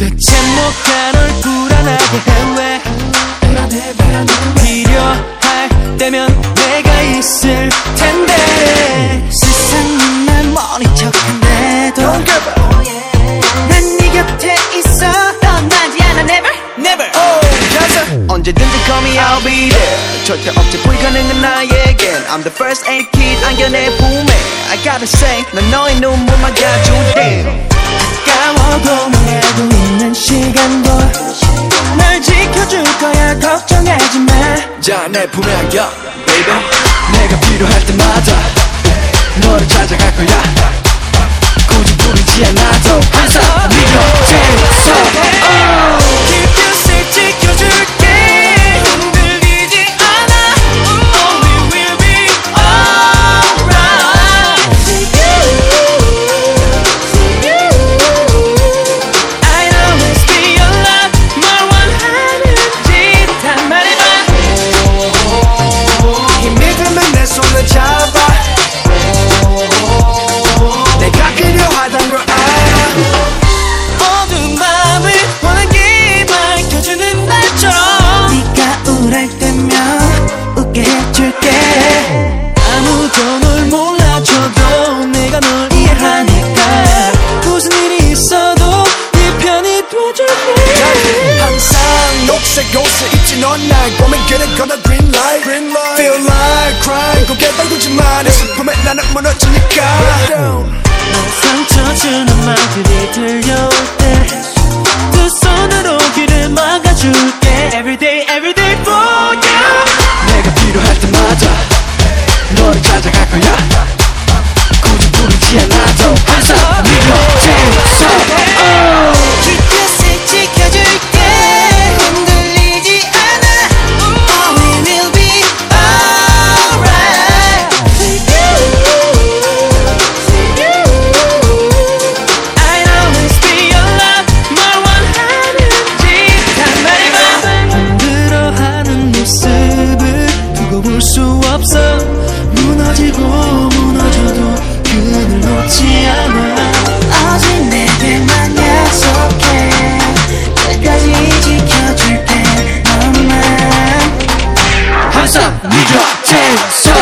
대체 뭐가 널 불안하게 해왜 필요할 때면 내가 있을 텐데? 세상은 날 머리 척한데도 난 네 곁에 있어. 떠나지 않아. Never never. 언제든지 call me I'll be there. 절대 없지 불가능한 나에겐 I'm the first aid kit 안겨내 품에. I gotta say 난 너의 눈물만 가져대 까워도 줄 거야. 걱정하지 마. 자내 품에 안겨 baby. 내가 필요할 때마다 우울할 때면 웃게 해줄게. 아무도 널 몰라줘도 내가 널 이해하니까. 무슨 일이 있어도 네 편이 돼줄게. 항상 녹색 옷을 입지 넌날 보면 그래 gonna green light. Feel like crying. 고개 떨구지만 내 슬픔에 나는 무너지니까. 상처 주는 말들이 들려올 때두 손으로 귀를 막아줄게. Everyday everyday 터지고 무너져도 그늘 놓지 않아. 아직 내게만 약속해. 끝까지 지켜줄게 너만. 항상 네 곁에 서